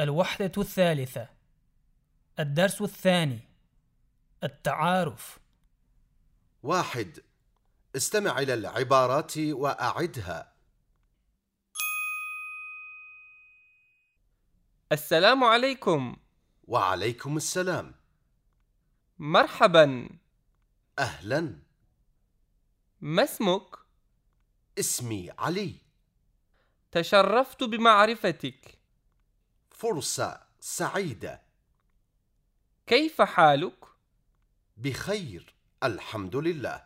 الوحدة الثالثة الدرس الثاني التعارف. واحد استمع إلى العبارات وأعدها. السلام عليكم. وعليكم السلام. مرحبا. أهلا. ما اسمك؟ اسمي علي. تشرفت بمعرفتك. فرصة سعيدة كيف حالك؟ بخير الحمد لله